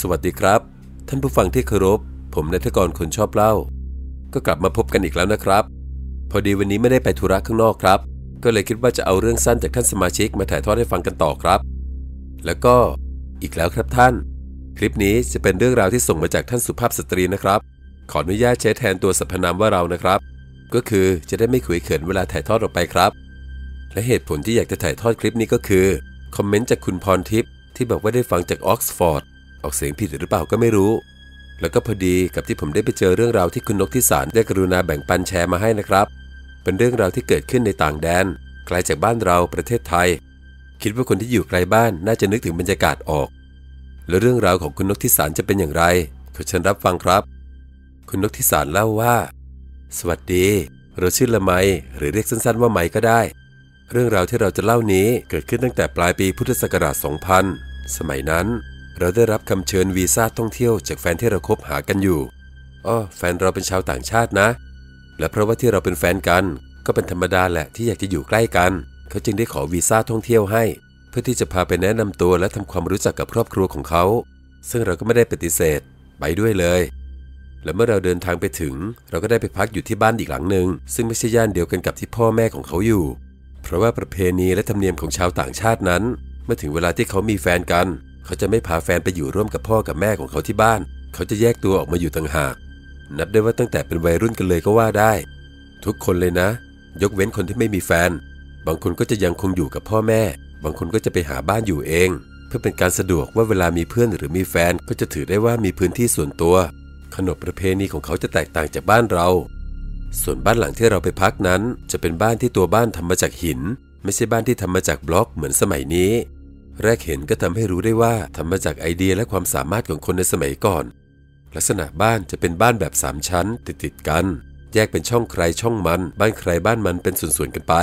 สวัสดีครับ ท่านผู้ฟังที่เคารพ ผมนายทกรคนชอบเล่า ก็กลับมาพบกันอีกแล้วนะครับ พอดีวันนี้ไม่ได้ไปธุระข้างนอกครับ ก็เลยคิดว่าจะเอาเรื่องสั้นจากท่านสมาชิกมาถ่ายทอดให้ฟังกันต่อครับ แล้วก็อีกแล้วครับท่าน คลิปนี้จะเป็นเรื่องราวที่ส่งมาจากท่านสุภาพสตรีนะครับ ขออนุญาตใช้แทนตัวสรรพนามว่าเรานะครับ ก็คือจะได้ไม่ขุยเขินเวลาถ่ายทอดออกไปครับ และเหตุผลที่อยากจะถ่ายทอดคลิปนี้ก็คือคอมเมนต์จากคุณพรทิพย์ที่บอกว่าได้ฟังจากออกซฟอร์ด ออกเสียงผิดหรือเปล่าก็ไม่รู้ แล้วก็พอดีกับที่ผมได้ไปเจอเรื่องราวที่คุณนกที่สารได้กรุณาแบ่งปันแชร์มาให้นะครับ เป็นเรื่องราวที่เกิดขึ้นในต่างแดนไกลจากบ้านเราประเทศไทย คิดว่าคนที่อยู่ไกลบ้านน่าจะนึกถึงบรรยากาศออก แล้วเรื่องราวของคุณนกที่สารจะเป็นอย่างไรขอเชิญรับฟังครับ คุณนกที่สารเล่าว่า สวัสดีเราชื่อละไมหรือเรียกสั้นๆว่าไมก็ได้ เรื่องราวที่เราจะเล่านี้เกิดขึ้นตั้งแต่ปลายปีพุทธศักราช 2000 สมัยนั้น เราได้รับคำเชิญวีซ่าท่องเที่ยวจากแฟนที่เราคบหากันอยู่อ้อแฟนเราเป็นชาวต่างชาตินะ และเพราะว่าที่เราเป็นแฟนกัน ก็เป็นธรรมดาแหละที่อยากจะอยู่ใกล้กัน เขาจึงได้ขอวีซ่าท่องเที่ยวให้ เพื่อที่จะพาไปแนะนำตัวและทำความรู้จักกับครอบครัวของเขา ซึ่งเราก็ไม่ได้ปฏิเสธ ไปด้วยเลย และเมื่อเราเดินทางไปถึง เราก็ได้ไปพักอยู่ที่บ้านอีกหลังหนึ่งซึ่งไม่ใช่ย่านเดียวกันกับที่พ่อแม่ของเขาอยู่ เพราะว่าประเพณีและธรรมเนียมของชาวต่างชาตินั้น เมื่อถึงเวลาที่เขามีแฟนกัน เขาจะไม่พาแฟนไปอยู่ร่วมกับพ่อกับแม่ของเขาที่บ้าน เขาจะแยกตัวออกมาอยู่ต่างหาก นับได้ว่าตั้งแต่เป็นวัยรุ่นกันเลยก็ว่าได้ ทุกคนเลยนะ ยกเว้นคนที่ไม่มีแฟน บางคนก็จะยังคงอยู่กับพ่อแม่ บางคนก็จะไปหาบ้านอยู่เอง เพื่อเป็นการสะดวกว่าเวลามีเพื่อนหรือมีแฟนก็จะถือได้ว่ามีพื้นที่ส่วนตัว ขนบประเพณีของเขาจะแตกต่างจากบ้านเรา ส่วนบ้านหลังที่เราไปพักนั้น จะเป็นบ้านที่ตัวบ้านทำมาจากหิน ไม่ใช่บ้านที่ทำมาจากบล็อกเหมือนสมัยนี้ แรกเห็นก็ทำให้รู้ได้ว่าทำมาจากไอเดียและความสามารถของคนในสมัยก่อน ลักษณะบ้านจะเป็นบ้านแบบสามชั้น ติดติดกัน แยกเป็นช่องใครช่องมัน บ้านใครบ้านมันเป็นส่วนๆกันไป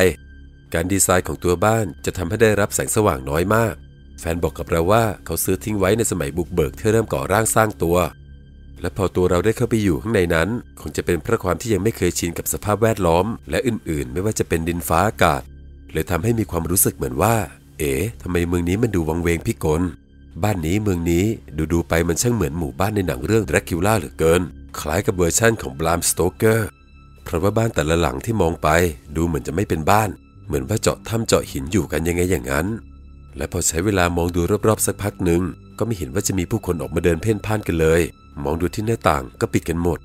การดีไซน์ของตัวบ้านจะทำให้ได้รับแสงสว่างน้อยมาก แฟนบอกกับเราว่าเขาซื้อทิ้งไว้ในสมัยบุกเบิกที่เริ่มก่อร่างสร้างตัว และพอตัวเราได้เข้าไปอยู่ข้างในนั้น คงจะเป็นเพราะความที่ยังไม่เคยชินกับสภาพแวดล้อม และอื่นๆ ไม่ว่าจะเป็นดินฟ้าอากาศเลยทำให้มีความรู้สึกเหมือนว่า เอ๋ทำไมเมืองนี้มันดูวังเวงพิกล บ้านนี้เมืองนี้ดูดูไปมันช่างเหมือนหมู่บ้านในหนังเรื่องดร a กิ u ล่าเหลือเกิน คล้ายกับเวอร์ชั่นของ Bram Stoker เพราะว่าบ้านแต่ละหลังที่มองไป ดูเหมือนจะไม่เป็นบ้าน เหมือนว่าเจาะถ้ำเจาะหินอยู่กันยังไงอย่างนั้น และพอใช้เวลามองดูรอบๆสักพักหนึ่งก็ไม่เห็นว่าจะมีผู้คนออกมาเดินเพ่นพ่านกันเลย มองดูที่หน้าต่างก็ปิดกันหมด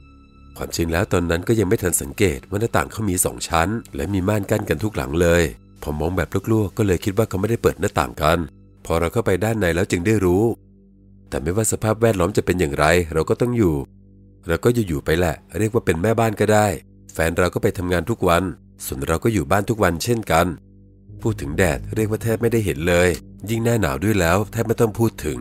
ความจริงแล้วตอนนั้นก็ยังไม่ทันสังเกตว่าหน้าต่างเขามีสองชั้น และมีม่านกั้นกันทุกหลังเลย พอมองแบบลวกๆ ก็เลยคิดว่าเขาไม่ได้เปิดหน้าต่างกัน พอเราเข้าไปด้านในแล้วจึงได้รู้ แต่ไม่ว่าสภาพแวดล้อมจะเป็นอย่างไร เราก็ต้องอยู่ เราก็อยู่ๆไปแหละ เรียกว่าเป็นแม่บ้านก็ได้ แฟนเราก็ไปทำงานทุกวัน ส่วนเราก็อยู่บ้านทุกวันเช่นกัน พูดถึงแดดเรียกว่าแทบไม่ได้เห็นเลย ยิ่งหน้าหนาวด้วยแล้วแทบไม่ต้องพูดถึง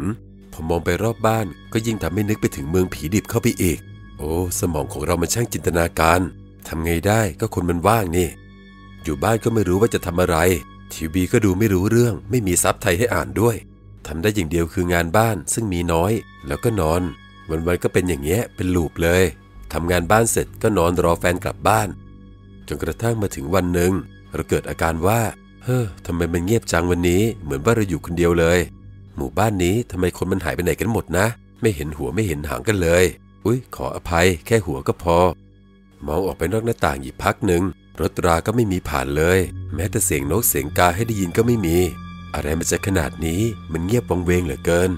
ผมมองไปรอบบ้าน ก็ยิ่งทำให้นึกไปถึงเมืองผีดิบเข้าไปอีก โอ้ สมองของเรามันช่างจินตนาการทำไงได้ก็คนมันว่างนี่ อยู่บ้านก็ไม่รู้ว่าจะทำอะไร ทีวีก็ดูไม่รู้เรื่อง ไม่มีซับไทยให้อ่านด้วยทำได้อย่างเดียวคืองานบ้านซึ่งมีน้อย แล้วก็นอน วันๆก็เป็นอย่างเงี้ยเป็นลูปเลยทำงานบ้านเสร็จก็นอนรอแฟนกลับบ้าน จนกระทั่งมาถึงวันหนึ่งเราเกิดอาการว่า เฮ้อทำไมมันเงียบจังวันนี้ เหมือนว่าเราอยู่คนเดียวเลย หมู่บ้านนี้ทำไมคนมันหายไปไหนกันหมดนะ ไม่เห็นหัวไม่เห็นหางกันเลย อุ้ยขออภัย แค่หัวก็พอ มองออกไปนอกหน้าต่างอีกพักหนึ่ง รถราก็ไม่มีผ่านเลย แม้แต่เสียงนกเสียงกาให้ได้ยินก็ไม่มี อะไรมันจะขนาดนี้มันเงียบวังเวงเหลือเกิน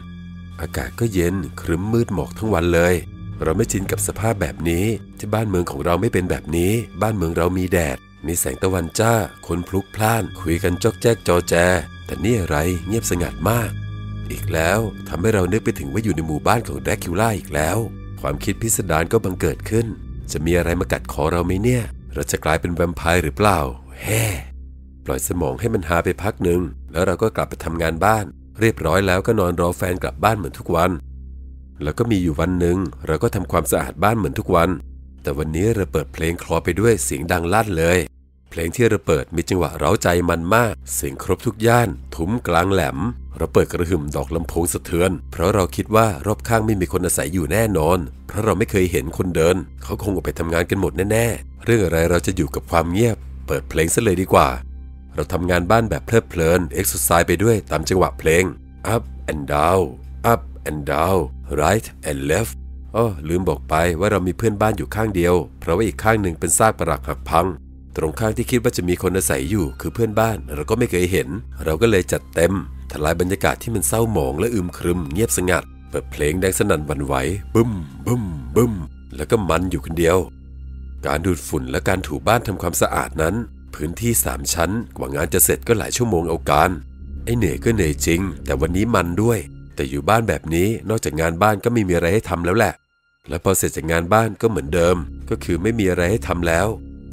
อากาศก็เย็นครึ้มมืดหมอกทั้งวันเลย เราไม่ชินกับสภาพแบบนี้ที่บ้านเมืองของเราไม่เป็นแบบนี้ บ้านเมืองเรามีแดด มีแสงตะวันจ้า คนพลุกพล่าน คุยกันจอกแจ๊กจอแจ แต่นี่อะไรเงียบสงัดมาก อีกแล้วทำให้เรานึกไปถึงว่าอยู่ในหมู่บ้านของแดรคิวล่าอีกแล้ว ความคิดพิสดารก็บังเกิดขึ้น จะมีอะไรมากัดคอเราไหมเนี่ย เราจะกลายเป็นแวมไพร์หรือเปล่า แฮ่ปล่อยสมองให้มันหาไปพักหนึ่ง แล้วเราก็กลับไปทำงานบ้าน เรียบร้อยแล้วก็นอนรอแฟนกลับบ้านเหมือนทุกวัน แล้วก็มีอยู่วันหนึ่งเราก็ทำความสะอาดบ้านเหมือนทุกวัน แต่วันนี้เราเปิดเพลงคลอไปด้วยเสียงดังลั่นเลย เพลงที่เราเปิดมีจังหวะเร้าใจมันมาก เสียงครบทุกย่าน ทุ้มกลางแหลม เราเปิดกระหึ่มดอกลำโพงสะเทือน เพราะเราคิดว่ารอบข้างไม่มีคนอาศัยอยู่แน่นอน เพราะเราไม่เคยเห็นคนเดิน เขาคงออกไปทำงานกันหมดแน่ๆ เรื่องอะไรเราจะอยู่กับความเงียบ เปิดเพลงซะเลยดีกว่า เราทำงานบ้านแบบเพลิดเพลินเอ็กซ์ไซส์ไปด้วยตามจังหวะเพลง up and down up and down right and left อ้อลืมบอกไปว่าเรามีเพื่อนบ้านอยู่ข้างเดียว เพราะว่าอีกข้างหนึ่งเป็นซากปรักหักพังตรงข้างที่คิดว่าจะมีคนอาศัยอยู่คือเพื่อนบ้านเราก็ไม่เคยเห็น เราก็เลยจัดเต็ม ทลายบรรยากาศที่มันเศร้าหมองและอึมครึมเงียบสงัด เปิดเพลงดังสนั่นวันไหวบึ้มบึ้มบึ้มแล้วก็มันอยู่คนเดียว การดูดฝุ่นและการถูบ้านทำความสะอาดนั้น พื้นที่สามชั้นกว่างานจะเสร็จก็หลายชั่วโมงเอาการไอ้เหนื่อยก็เหนื่อยจริง แต่วันนี้มันด้วย แต่อยู่บ้านแบบนี้นอกจากงานบ้านก็ไม่มีอะไรให้ทำแล้วแหละ และพอเสร็จจากงานบ้านก็เหมือนเดิม ก็คือไม่มีอะไรให้ทำแล้ว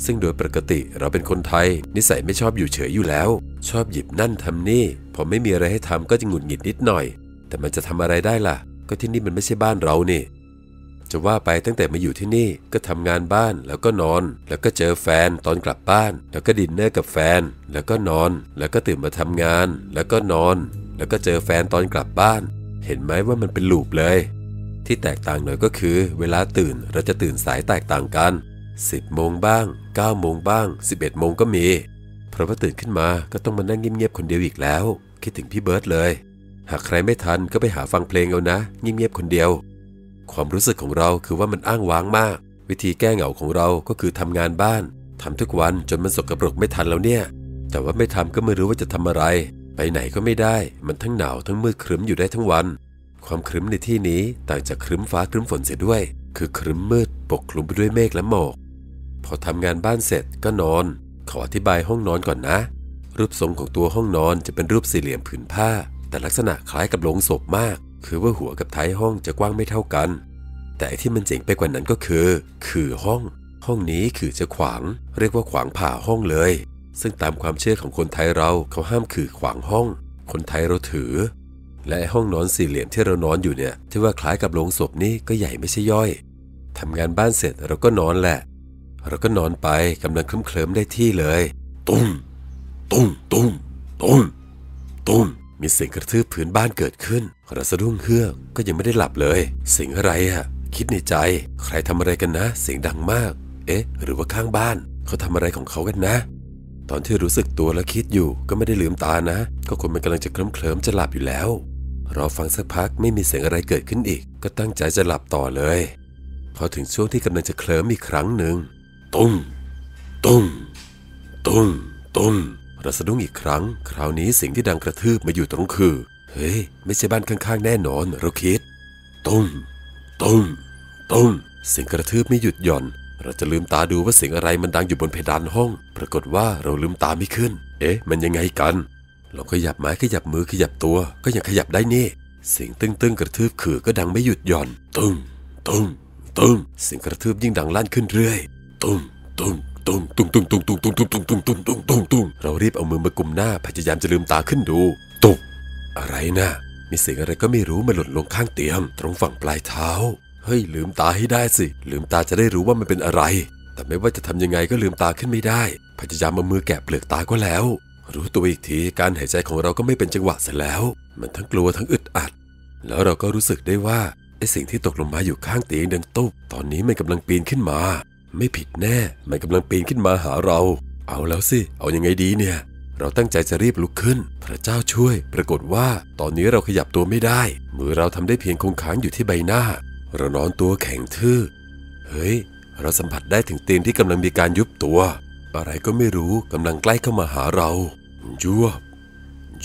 ซึ่งโดยปกติเราเป็นคนไทย นิสัยไม่ชอบอยู่เฉยอยู่แล้ว ชอบหยิบนั่นทำนี่ พอไม่มีอะไรให้ทำก็จะหงุดหงิดนิดหน่อย แต่มันจะทำอะไรได้ล่ะ ก็ที่นี่มันไม่ใช่บ้านเรานี่จะว่าไปตั้งแต่มาอยู่ที่นี่ก็ทำงานบ้านแล้วก็นอน แล้วก็เจอแฟนตอนกลับบ้าน แล้วก็ดินเนอร์กับแฟน แล้วก็นอน แล้วก็ตื่นมาทำงาน แล้วก็นอน แล้วก็เจอแฟนตอนกลับบ้าน เห็นไหมว่ามันเป็น loop เลย ที่แตกต่างหน่อยก็คือ เวลาตื่นเราจะตื่นสายแตกต่างกัน 10โมงบ้าง9โมงบ้าง 11โมงก็มี เพราะว่าตื่นขึ้นมาก็ต้องมานั่งเงียบๆคนเดียวอีกแล้ว คิดถึงพี่เบิร์ดเลย หากใครไม่ทันก็ไปหาฟังเพลงเอานะเงียบๆคนเดียว ความรู้สึกของเราคือว่ามันอ้างว้างมาก วิธีแก้เหงาของเราก็คือทำงานบ้านทำทุกวันจนมันสกปรกไม่ทันแล้วเนี่ย แต่ว่าไม่ทำก็ไม่รู้ว่าจะทำอะไร ไปไหนก็ไม่ได้ มันทั้งหนาวทั้งมืดครึ้มอยู่ได้ทั้งวัน ความครึ้มในที่นี้ต่างจากครึ้มฟ้าครึ้มฝนเสียด้วย คือครึ้มมืดปกคลุมไปด้วยเมฆและหมอก พอทำงานบ้านเสร็จก็นอน ขออธิบายห้องนอนก่อนนะ รูปทรงของตัวห้องนอนจะเป็นรูปสี่เหลี่ยมผืนผ้า แต่ลักษณะคล้ายกับโลงศพมาก คือว่าหัวกับท้ายห้องจะกว้างไม่เท่ากัน แต่ที่มันเจ๋งไปกว่านั้นก็คือ คือห้อง ห้องนี้คือจะขวาง เรียกว่าขวางผ่าห้องเลย ซึ่งตามความเชื่อของคนไทยเราเขาห้ามคือขวางห้อง คนไทยเราถือ และห้องนอนสี่เหลี่ยมที่เรานอนอยู่เนี่ย ที่ว่าคล้ายกับโลงศพนี่ก็ใหญ่ไม่ใช่ย่อยทำงานบ้านเสร็จเราก็นอนแหละ เราก็นอนไปกำลังเคลิ้มๆได้ที่เลย ตุ้มตุ้มตุ้มตุ้มตุ้มมีเสียงกระทืบพื้นบ้านเกิดขึ้นเราสะดุ้งเฮือกก็ยังไม่ได้หลับเลย เสียงอะไรอะคิดในใจ ใครทำอะไรกันนะ เสียงดังมาก เอ๊ะ หรือว่าข้างบ้าน เขาทำอะไรของเขากันนะ ตอนที่รู้สึกตัวและคิดอยู่ก็ไม่ได้ลืมตานะ ก็คนมันกำลังจะเคลิ้มเคลิมๆจะหลับอยู่แล้วรอฟังสักพักไม่มีเสียงอะไรเกิดขึ้นอีก ก็ตั้งใจจะหลับต่อเลย พอถึงช่วงที่กำลังจะเคลิ้มอีกครั้งหนึ่ง ตุ้มตุ้มตุ้มตุ้มเราสะดุ้งอีกครั้ง คราวนี้สิ่งที่ดังกระทืบมาอยู่ตรงคือ เฮ้ย ไม่ใช่บ้านข้างๆ แน่นอน เราคิด ตุ้มตุ้มตุ้มเสียงกระทืบไม่หยุดหย่อน เราจะลืมตาดูว่าเสียงอะไรมันดังอยู่บนเพดานห้อง ปรากฏว่าเราลืมตาไม่ขึ้น เอ๊ะ มันยังไงกันเราขยับไม้ขยับมือขยับตัว ก็ยังขยับได้นี่ เสียงตึ้งตึ้งๆกระทืบขื่อก็ดังไม่หยุดหย่อนตุ้มตุ้มตุ้มเสียงกระทืบยิ่งดังลั่นขึ้นเรื่อย ตุ้มตุ้มตุ้มตุ้มตุ้มตุ้มตุ้มตุ้มตุ้มตุ้มตุ้มตุ้มตุ้มตุ้มตุ้มเรารีบเอามือมากุมหน้าพยายามจะลืมตาขึ้นดูตุกอะไรนะมีเสียงอะไรก็ไม่รู้มาหล่นลงข้างเตียง ตรงฝั่งปลายเท้าเฮ้ยลืมตาให้ได้สิ ลืมตาจะได้รู้ว่ามันเป็นอะไร แต่ไม่ว่าจะทำยังไงก็ลืมตาขึ้นไม่ได้ พยายามเอามือแกะเปลือกตาก็แล้ว รู้ตัวอีกทีการหายใจของเราก็ไม่เป็นจังหวะเสียแล้ว มันทั้งกลัวทั้งอึดอัด แล้วเราก็รู้สึกได้ว่าไอสิ่งที่ตกลงมาอยู่ข้างเตียงดังตุ๊บตอนนี้มันกำลังปีนขึ้นมา ไม่ผิดแน่ มันกำลังปีนขึ้นมาหาเรา เอาแล้วสิ เอายังไงดีเนี่ย เราตั้งใจจะรีบลุกขึ้น พระเจ้าช่วย ปรากฏว่า ตอนนี้เราขยับตัวไม่ได้ มือเราทำได้เพียงคงค้างอยู่ที่ใบหน้า เรานอนตัวแข็งทื่อ เฮ้ย เราสัมผัสได้ถึงเตียงที่กำลังมีการยุบตัว อะไรก็ไม่รู้กำลังใกล้เข้ามาหาเรา ยวบ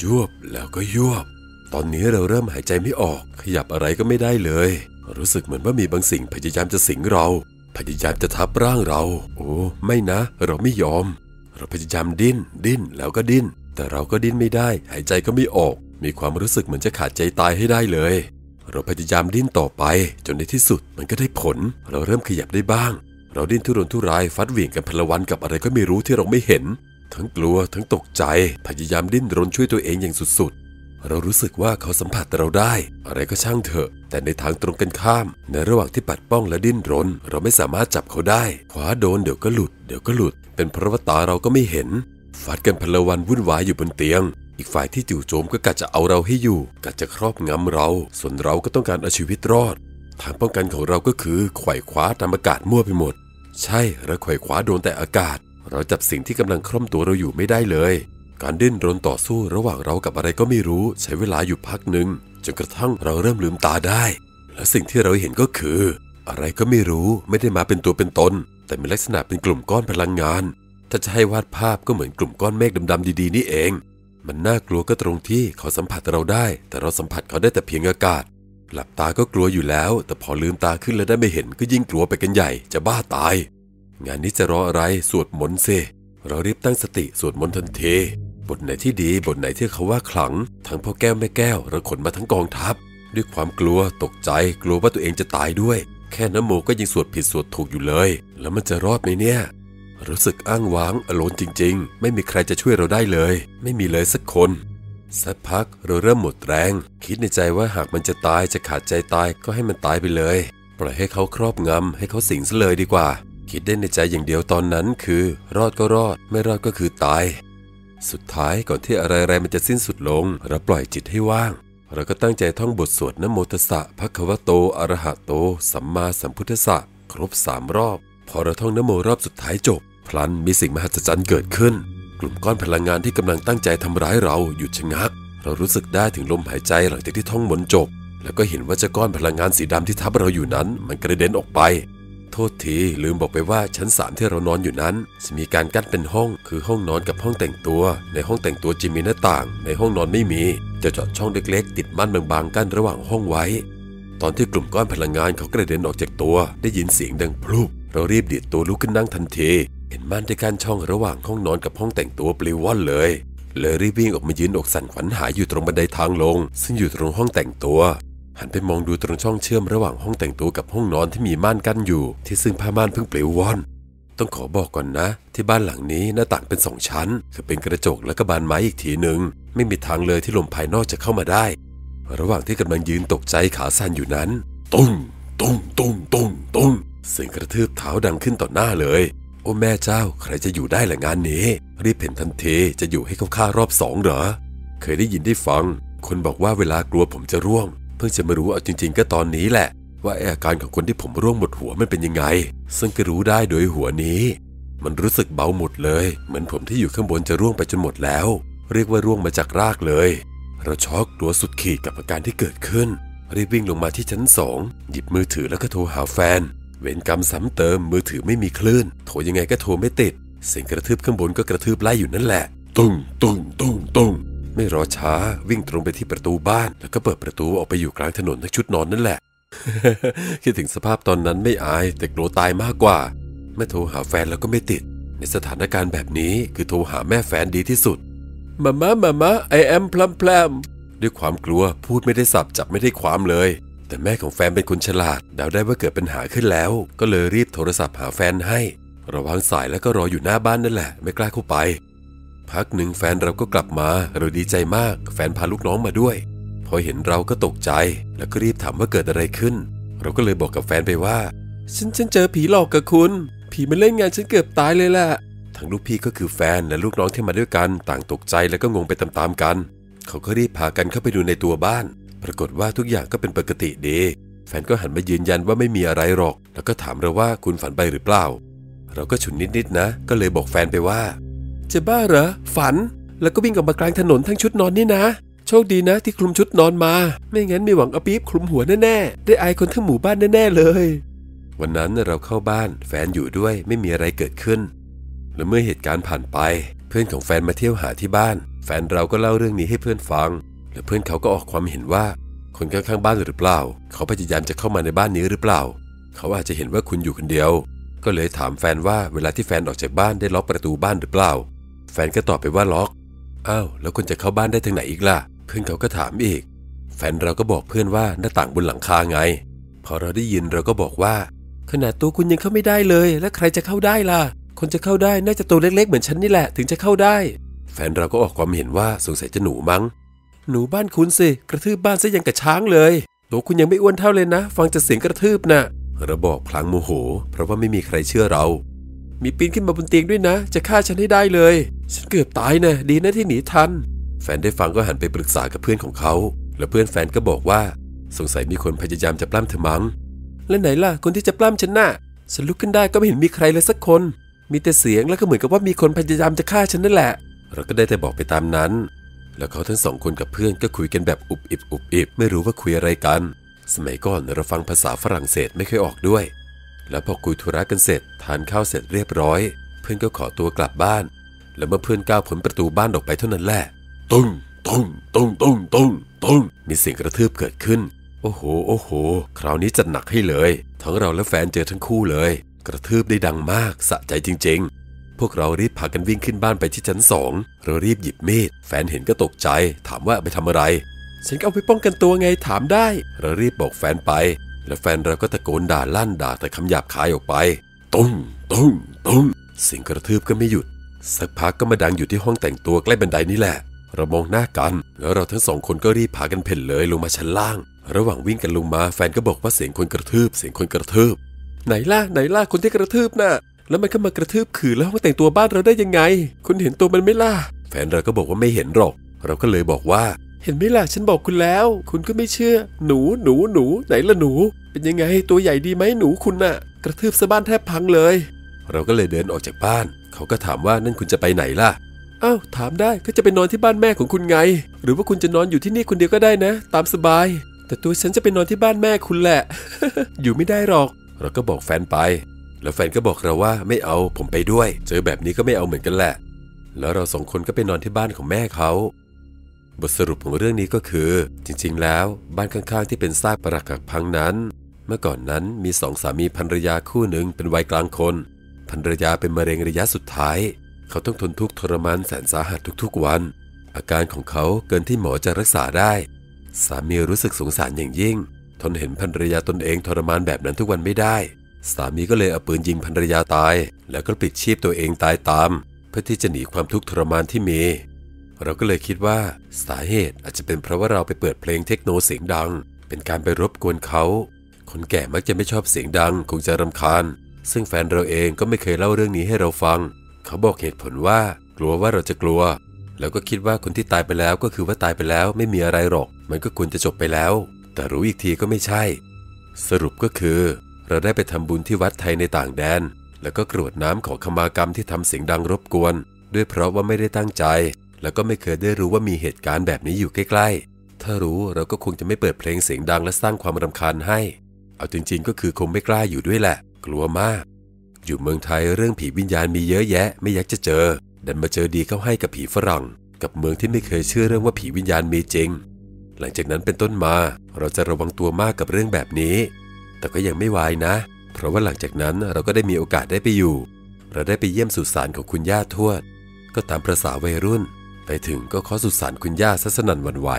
ยวบแล้วก็ยวบ ตอนนี้เราเริ่มหายใจไม่ออก ขยับอะไรก็ไม่ได้เลย รู้สึกเหมือนว่ามีบางสิ่งพยายามจะสิงเรา พยายามจะทับร่างเรา โอ้ ไม่นะ เราไม่ยอม เราพยายามดิ้น ดิ้นแล้วก็ดิ้น แต่เราก็ดิ้นไม่ได้ หายใจก็ไม่ออก มีความรู้สึกเหมือนจะขาดใจตายให้ได้เลย เราพยายามดิ้นต่อไป จนในที่สุดมันก็ได้ผล เราเริ่มขยับได้บ้าง เราดิ้นทุรนทุรายฟัดเหวี่ยงกันพลวันกับอะไรก็ไม่รู้ที่เราไม่เห็น ทั้งกลัวทั้งตกใจ พยายามดิ้นรนช่วยตัวเองอย่างสุดๆ เรารู้สึกว่าเขาสัมผัสเราได้ อะไรก็ช่างเถอะ แต่ในทางตรงกันข้าม ในระหว่างที่ปัดป้องและดิ้นรน เราไม่สามารถจับเขาได้ขวาโดนเดี๋ยวก็หลุดเดี๋ยวก็หลุด เป็นเพราะว่าตาเราก็ไม่เห็นฟัดกันพลวันวุ่นวายอยู่บนเตียง อีกฝ่ายที่จู่โจมก็กะจะเอาเราให้อยู่กะจะครอบงำเรา ส่วนเราก็ต้องการเอาชีวิตรอด ทางป้องกันของเราก็คือไขว่คว้าตามอากาศมั่วไปหมด ใช่เราไขว่คว้าโดนแต่อากาศ เราจับสิ่งที่กำลังคล่อมตัวเราอยู่ไม่ได้เลย การดิ้นรนต่อสู้ระหว่างเรากับอะไรก็ไม่รู้ใช้เวลาอยู่พักหนึ่งจนกระทั่งเราเริ่มลืมตาได้ และสิ่งที่เราเห็นก็คือ อะไรก็ไม่รู้ไม่ได้มาเป็นตัวเป็นตน แต่มีลักษณะเป็นกลุ่มก้อนพลังงาน ถ้าจะให้วาดภาพก็เหมือนกลุ่มก้อนเมฆดำๆดีๆนี่เอง มันน่ากลัวก็ตรงที่เขาสัมผัสเราได้ แต่เราสัมผัสเขาได้แต่เพียงอากาศ หลับตาก็กลัวอยู่แล้ว แต่พอลืมตาขึ้นแล้วได้ไม่เห็นก็ยิ่งกลัวไปกันใหญ่จะบ้าตาย งานนี้จะรออะไรสวดมนต์สิเรารีบตั้งสติสวดมนต์ทันที บทไหนที่ดีบทไหนที่เขาว่าขลัง ทั้งพ่อแก้วแม่แก้วราขนมาทั้งกองทัพ ด้วยความกลัวตกใจกลัวว่าตัวเองจะตายด้วย แค่น้ำโมก็ยังสวดผิดสวดถูกอยู่เลย แล้วมันจะรอดไหมเนี่ยรู้สึกอ้างว้างอโลนจริง ๆ ไม่มีใครจะช่วยเราได้เลย ไม่มีเลยสักคนสักพักเราเริ่มหมดแรง คิดในใจว่าหากมันจะตายจะขาดใจตายก็ให้มันตายไปเลย ปล่อยให้เขาครอบงำให้เขาสิงซะเลยดีกว่า คิดได้ในใจอย่างเดียวตอนนั้นคือ รอดก็รอด ไม่รอดก็คือตาย สุดท้ายก่อนที่อะไรๆมันจะสิ้นสุดลง เราปล่อยจิตให้ว่าง เราก็ตั้งใจท่องบทสวดนโมตสสะภะควโตอรหะโต สัมมาสัมพุทธสะครบสามรอบ พอเราท่องนโมรอบสุดท้ายจบ พลันมีสิ่งมหัศจรรย์เกิดขึ้น กลุ่มก้อนพลังงานที่กำลังตั้งใจทำร้ายเราหยุดชะงัก เรารู้สึกได้ถึงลมหายใจหลังจากที่ท่องมนจบ แล้วก็เห็นว่าเจ้าก้อนพลังงานสีดำที่ทับเราอยู่นั้น มันกระเด็นออกไป โทษทีลืมบอกไปว่าชั้นสามที่เรานอนอยู่นั้น จะมีการกั้นเป็นห้องคือห้องนอนกับห้องแต่งตัว ในห้องแต่งตัวจะมีหน้าต่าง ในห้องนอนไม่มี จะเจาะช่องเล็กๆ ติดม่านบางๆกั้นระหว่างห้องไว้ ตอนที่กลุ่มก้อนพลังงานเขากระเด็นออกจากตัว ได้ยินเสียงดังพลุบเรารีบดีดตัวลุกขึ้นนั่งทันทีเห็นม่านที่กั้นช่องระหว่างห้องนอนกับห้องแต่งตัวปลิวว่อนเลยเลยรีบวิ่งออกมายืนอกสั่นขวัญหายอยู่ตรงบันไดทางลง ซึ่งอยู่ตรงห้องแต่งตัว หันไปมองดูตรงช่องเชื่อมระหว่างห้องแต่งตัวกับห้องนอนที่มีม่านกั้นอยู่ ที่ซึ่งผ้าม่านเพิ่งปลิวว่อน ต้องขอบอกก่อนนะ ที่บ้านหลังนี้หน้าต่างเป็นสองชั้น คือเป็นกระจกและก็บานไม้อีกทีหนึ่งไม่มีทางเลยที่ลมภายนอกจะเข้ามาได้ ระหว่างที่กำลังยืนตกใจขาสั่นอยู่นั้น ตุ้งตุ้งตุ้งตุ้งตุ้งเสียงกระทืบเท้าดังขึ้นต่อหน้าเลย โอ้แม่เจ้าใครจะอยู่ได้ละงานนี้ รีบเห็นทันทีจะอยู่ให้เขาฆ่ารอบสองเหรอ เคยได้ยินได้ฟัง คนบอกว่าเวลากลัวผมจะร่วง เพิ่งจะมารู้เอาจริง ๆ ก็ตอนนี้แหละ ว่าอาการของคนที่ผมร่วงหมดหัวมันเป็นยังไง ซึ่งก็รู้ได้โดยหัวนี้ มันรู้สึกเบาหมดเลย เหมือนผมที่อยู่ข้างบนจะร่วงไปจนหมดแล้ว เรียกว่าร่วงมาจากรากเลย เราช็อกตัวสุดขีดกับอาการที่เกิดขึ้นรีบวิ่งลงมาที่ชั้นสองหยิบมือถือแล้วก็โทรหาแฟน เวรกรรมซ้ำเติมมือถือไม่มีคลื่น โทรยังไงก็โทรไม่ติด เสียงกระทืบข้างบนก็กระทืบไล่อยู่นั่นแหละ ตุ้งตุ้งตุ้งตุ้ง ไม่รอช้าวิ่งตรงไปที่ประตูบ้าน แล้วก็เปิดประตูออกไปอยู่กลางถนนทั้งชุดนอนนั่นแหละ คิดถึงสภาพตอนนั้นไม่อายแต่กลัวตายมากกว่าแม่โทรหาแฟนแล้วก็ไม่ติด ในสถานการณ์แบบนี้คือโทรหาแม่แฟนดีที่สุดมาม่ามาม่าไอแอมพลัมพลัมด้วยความกลัวพูดไม่ได้สับจับไม่ได้ความเลย แต่แม่ของแฟนเป็นคนฉลาดเดาได้ว่าเกิดปัญหาขึ้นแล้ว ก็เลยรีบโทรศัพท์หาแฟนให้ ระวางสายแล้วก็รออยู่หน้าบ้านนั่นแหละ ไม่กล้าเข้าไป พักหนึ่งแฟนเราก็กลับมาเราดีใจมาก แฟนพาลูกน้องมาด้วย พอเห็นเราก็ตกใจ แล้วก็รีบถามว่าเกิดอะไรขึ้น เราก็เลยบอกกับแฟนไปว่า ฉันฉันเจอผีหลอกกับคุณ ผีมาเล่นงานฉันเกือบตายเลยแหละทั้งลูกพี่ก็คือแฟนและลูกน้องที่มาด้วยกันต่างตกใจแล้วก็งงไปตามๆกัน เขาก็รีบพากันเข้าไปดูในตัวบ้าน ปรากฏว่าทุกอย่างก็เป็นปกติดี แฟนก็หันมายืนยันว่าไม่มีอะไรหรอก แล้วก็ถามเราว่าคุณฝันไปหรือเปล่า เราก็ฉุนนิดๆนะ ก็เลยบอกแฟนไปว่า จะบ้าเหรอฝัน แล้วก็วิ่งออกมากลางถนนทั้งชุดนอนนี่นะ โชคดีนะที่คลุมชุดนอนมา ไม่งั้นมีหวังเอาปี๊บคลุมหัวแน่ๆ ได้อายคนทั้งหมู่บ้านแน่ๆเลย วันนั้นเราเข้าบ้านแฟนอยู่ด้วยไม่มีอะไรเกิดขึ้น และเมื่อเหตุการณ์ผ่านไป เพื่อนของแฟนมาเที่ยวหาที่บ้าน แฟนเราก็เล่าเรื่องนี้ให้เพื่อนฟัง และเพื่อนเขาก็ออกความเห็นว่า คนข้างๆบ้านหรือเปล่า เขาพยายามจะเข้ามาในบ้านนี้หรือเปล่า เขาอาจจะเห็นว่าคุณอยู่คนเดียว ก็เลยถามแฟนว่าเวลาที่แฟนออกจากบ้านได้ล็อกประตูบ้านหรือเปล่า ฟนก็ตอบไปว่าล็อก อ้าว แล้วคุณจะเข้าบ้านได้ทางไหนอีกล่ะ เพื่อนเขาก็ถามอีก แฟนเราก็บอกเพื่อนว่าหน้าต่างบนหลังคาไง พอเราได้ยินเราก็บอกว่า ขนาดตัวคุณยังเข้าไม่ได้เลย แล้วใครจะเข้าได้ล่ะ คนจะเข้าได้น่าจะตัวเล็กๆ เหมือนฉันนี่แหละถึงจะเข้าได้ แฟนเราก็ออกความเห็นว่าสงสัยจะหนูมั้ง หนูบ้านคุณสิ กระทืบบ้านซะยังกับช้างเลย ตัวคุณยังไม่อ้วนเท่าเลยนะ ฟังจากเสียงกระทืบน่ะเราบอกพลางโมโห เพราะว่าไม่มีใครเชื่อเรา มีปีนขึ้นมาบนเตียงด้วยนะ จะฆ่าฉันให้ได้เลย ฉันเกือบตายนะดีนะที่หนีทัน แฟนได้ฟังก็หันไปปรึกษากับเพื่อนของเขา แล้วเพื่อนแฟนก็บอกว่า สงสัยมีคนพยายามจะปล้ำเธอมั้ง แล้วไหนล่ะคนที่จะปล้ำฉันน่ะ ฉันลุกขึ้นได้ก็ไม่เห็นมีใครเลยสักคน มีแต่เสียงแล้วก็เหมือนกับว่ามีคนพยายามจะฆ่าฉันนั่นแหละ เราก็ได้แต่บอกไปตามนั้น แล้วเขาทั้งสองคนกับเพื่อนก็คุยกันแบบอุบอิบอุบอิบไม่รู้ว่าคุยอะไรกัน สมัยก่อนเราฟังภาษาฝรั่งเศสไม่เคยออกด้วย แล้วพอคุยธุระกันเสร็จทานข้าวเสร็จเรียบร้อย เพื่อนก็ขอตัวกลับบ้าน แล้วเมื่อเพื่อนก้าวพ้นประตูบ้านออกไปเท่านั้นแหละตุ้งตุ้งตุ้งตุ้งตุ้งตุ้งมีเสียงกระทืบเกิดขึ้น โอ้โห โอ้โห คราวนี้จัดหนักให้เลย ทั้งเราและแฟนเจอทั้งคู่เลย กระทืบได้ดังมากสะใจจริง ๆ พวกเรารีบพากันวิ่งขึ้นบ้านไปที่ชั้นสองเรารีบหยิบมีดแฟนเห็นก็ตกใจ ถามว่าไปทำอะไรฉันก็เอาไปป้องกันตัวไงถามได้ เรารีบบอกแฟนไป แล้วแฟนเราก็ตะโกนด่าลั่นด่าแต่คำหยาบคายออกไปตุ้งตุ้งตุ้งเสียงกระทืบก็ไม่หยุด สักพักก็มาดังอยู่ที่ห้องแต่งตัวใกล้บันไดนี่แหละ เรามองหน้ากัน แล้วเราทั้งสองคนก็รีบพากันเพ่นเลยลงมาชั้นล่าง ระหว่างวิ่งกันลงมาแฟนก็บอกว่าเสียงคนกระทืบ เสียงคนกระทืบ ไหนล่ะไหนล่ะคนที่กระทืบน่ะ แล้วมันก็มากระทืบขืนแล้วห้องแต่งตัวบ้านเราได้ยังไง คุณเห็นตัวมันไหม่ล่ะแฟนเราก็บอกว่าไม่เห็นหรอก เราก็เลยบอกว่า เห็นไหมล่ะฉันบอกคุณแล้ว คุณก็ไม่เชื่อ หนูหนูหนูไหนล่ะหนู เป็นยังไงตัวใหญ่ดีไหมหนูคุณน่ะ กระทืบซะบ้านแทบพังเลย เราก็เลยเดินออกจากบ้าน เขาก็ถามว่านั่นคุณจะไปไหนล่ะอ้าวถามได้ก็จะไปนอนที่บ้านแม่ของคุณไง หรือว่าคุณจะนอนอยู่ที่นี่คนเดียวก็ได้นะ ตามสบาย แต่ตัวฉันจะไปนอนที่บ้านแม่คุณแหละ อยู่ไม่ได้หรอก เราก็บอกแฟนไป แล้วแฟนก็บอกเราว่าไม่เอาผมไปด้วย เจอแบบนี้ก็ไม่เอาเหมือนกันแหละ แล้วเราสองคนก็ไปนอนที่บ้านของแม่เขา บทสรุปของเรื่องนี้ก็คือ จริงๆ แล้วบ้านข้างๆที่เป็นซากปรักหักพังนั้น เมื่อก่อนนั้นมีสองสามีภรรยาคู่หนึ่งเป็นวัยกลางคนภรรยาเป็นมะเร็งระยะสุดท้าย เขาต้องทนทุกข์ทรมานแสนสาหัสทุกๆวัน อาการของเขาเกินที่หมอจะรักษาได้ สามีรู้สึกสงสารอย่างยิ่ง ทนเห็นภรรยาตนเองทรมานแบบนั้นทุกวันไม่ได้ สามีก็เลยเอาปืนยิงภรรยาตาย แล้วก็ปิดชีพตัวเองตายตาม เพื่อที่จะหนีความทุกข์ทรมานที่มี เราก็เลยคิดว่าสาเหตุอาจจะเป็นเพราะว่าเราไปเปิดเพลงเทคโนเสียงดัง เป็นการไปรบกวนเขา คนแก่มักจะไม่ชอบเสียงดังคงจะรำคาญ ซึ่งแฟนเราเองก็ไม่เคยเล่าเรื่องนี้ให้เราฟัง เขาบอกเหตุผลว่า กลัวว่าเราจะกลัว แล้วก็คิดว่าคนที่ตายไปแล้วก็คือว่าตายไปแล้วไม่มีอะไรหรอก มันก็ควรจะจบไปแล้ว แต่รู้อีกทีก็ไม่ใช่ สรุปก็คือ เราได้ไปทำบุญที่วัดไทยในต่างแดน แล้วก็กรวดน้ำขอขมากรรมที่ทำเสียงดังรบกวน ด้วยเพราะว่าไม่ได้ตั้งใจ แล้วก็ไม่เคยได้รู้ว่ามีเหตุการณ์แบบนี้อยู่ใกล้ๆ ถ้ารู้เราก็คงจะไม่เปิดเพลงเสียงดังและสร้างความรำคาญให้ เอาจริงๆ ก็คือคงไม่กล้าอยู่ด้วยแหละ กลัวมาก อยู่เมืองไทยเรื่องผีวิญญาณมีเยอะแยะ ไม่อยากจะเจอ ดันมาเจอดีเข้าให้กับผีฝรั่ง กับเมืองที่ไม่เคยเชื่อเรื่องว่าผีวิญญาณมีจริง หลังจากนั้นเป็นต้นมา เราจะระวังตัวมากกับเรื่องแบบนี้ แต่ก็ยังไม่วายนะ เพราะว่าหลังจากนั้นเราก็ได้มีโอกาสได้ไปอยู่ เราได้ไปเยี่ยมสุสานของคุณย่าทวด ก็ตามประษาวัยรุ่น ไปถึงก็เคาะสุสานคุณย่าซะสนั่นหวั่นไหว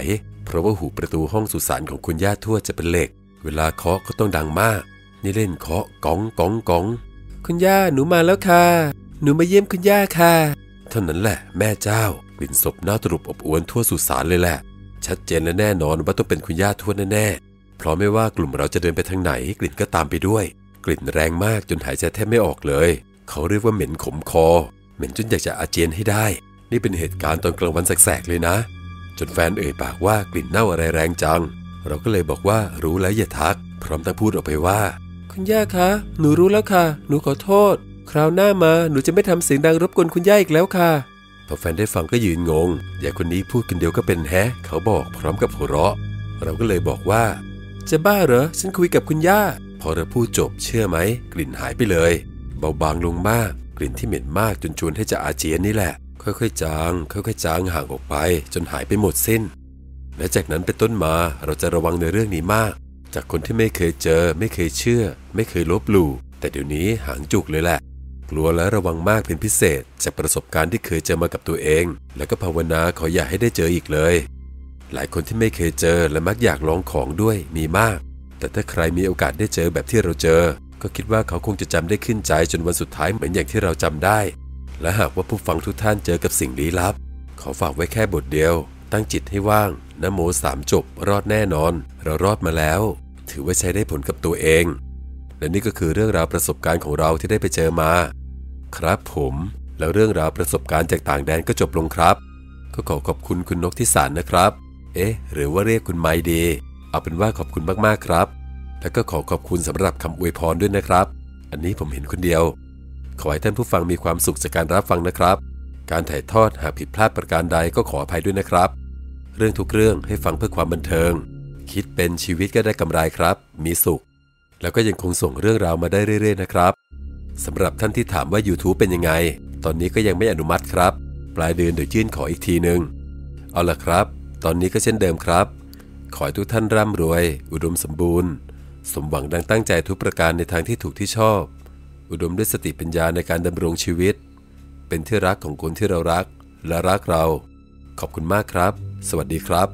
เพราะว่าหูประตูห้องสุสานของคุณย่าทั่วจะเป็นเหล็ก เวลาเคาะก็ต้องดังมาก นี่เล่นเคาะก้องก้องก้อง คุณย่าหนูมาแล้วค่ะ หนูมาเยี่ยมคุณย่าค่ะ เท่านั้นแหละแม่เจ้ากลิ่นศพน่าตรุบอบอวนทั่วสุสานเลยแหละ ชัดเจนและแน่นอนว่าต้องเป็นคุณย่าทั่วแน่ๆ เพราะไม่ว่ากลุ่มเราจะเดินไปทางไหนกลิ่นก็ตามไปด้วย กลิ่นแรงมากจนหายใจแทบไม่ออกเลย เขาเรียกว่าเหม็นขมคอ เหม็นจนอยากจะอาเจียนให้ได้ นี่เป็นเหตุการณ์ตอนกลางวันแสกๆเลยนะ จนแฟนเอ่ยปากว่ากลิ่นเน่าอะไรแรงจัง เราก็เลยบอกว่ารู้แล้วอย่าทัก พร้อมทั้งพูดออกไปว่า คุณย่าคะ หนูรู้แล้วค่ะ หนูขอโทษ คราวหน้ามาหนูจะไม่ทำเสียงดังรบกวนคุณย่าอีกแล้วค่ะพอแฟนได้ฟังก็ยืนงงยายคนนี้พูดกันเดียวก็เป็นแฮะ เขาบอกพร้อมกับหัวเราะ เราก็เลยบอกว่า จะบ้าเหรอ ฉันคุยกับคุณย่า พอเราพูดจบเชื่อไหม กลิ่นหายไปเลย เบาบางลงมาก กลิ่นที่เหม็นมากจนชวนให้จะอาเจียนนี่แหละ ค่อยๆจาง ค่อยๆจางห่างออกไป จนหายไปหมดสิ้น และจากนั้นเป็นต้นมาเราจะระวังในเรื่องนี้มาก จากคนที่ไม่เคยเจอ ไม่เคยเชื่อ ไม่เคยลบหลู่แต่เดี๋ยวนี้หางจุกเลยแหละ กลัวและระวังมากเป็นพิเศษ จากประสบการณ์ที่เคยเจอมากับตัวเอง แล้วก็ภาวนาขออย่าให้ได้เจออีกเลย หลายคนที่ไม่เคยเจอและมักอยากลองของด้วยมีมาก แต่ถ้าใครมีโอกาสได้เจอแบบที่เราเจอ ก็คิดว่าเขาคงจะจำได้ขึ้นใจจนวันสุดท้ายเหมือนอย่างที่เราจำได้ และหากว่าผู้ฟังทุกท่านเจอกับสิ่งลี้ลับ ขอฝากไว้แค่บทเดียว ตั้งจิตให้ว่างนโมสามจบ รอดแน่นอน เรารอดมาแล้ว ถือว่าใช้ได้ผลกับตัวเอง และนี่ก็คือเรื่องราวประสบการณ์ของเราที่ได้ไปเจอมา ครับผมแล้วเรื่องราวประสบการณ์จากต่างแดนก็จบลงครับ ก็ขอขอบคุณคุณนกที่สารนะครับ เอ๊ะ หรือว่าเรียกคุณไมดี เอาเป็นว่าขอบคุณมากๆครับ แล้วก็ขอขอบคุณสำหรับคำอวยพรด้วยนะครับ อันนี้ผมเห็นคนเดียว ขอให้ท่านผู้ฟังมีความสุขจากการรับฟังนะครับ การถ่ายทอดหากผิดพลาดประการใดก็ขออภัยด้วยนะครับ เรื่องทุกเรื่องให้ฟังเพื่อความบันเทิง คิดเป็นชีวิตก็ได้กำไรครับ มีสุข แล้วก็ยังคงส่งเรื่องราวมาได้เรื่อยๆนะครับสำหรับท่านที่ถามว่า YouTube เป็นยังไง ตอนนี้ก็ยังไม่อนุมัติครับ ปลายเดือนเดี๋ยวยื่นขออีกทีหนึ่งเอาล่ะครับ ตอนนี้ก็เช่นเดิมครับ ขอให้ทุกท่านร่ำรวย อุดมสมบูรณ์ สมหวังดังตั้งใจทุกประการในทางที่ถูกที่ชอบ อุดมด้วยสติปัญญาในการดำรงชีวิต เป็นที่รักของคนที่เรารักและรักเรา ขอบคุณมากครับ สวัสดีครับ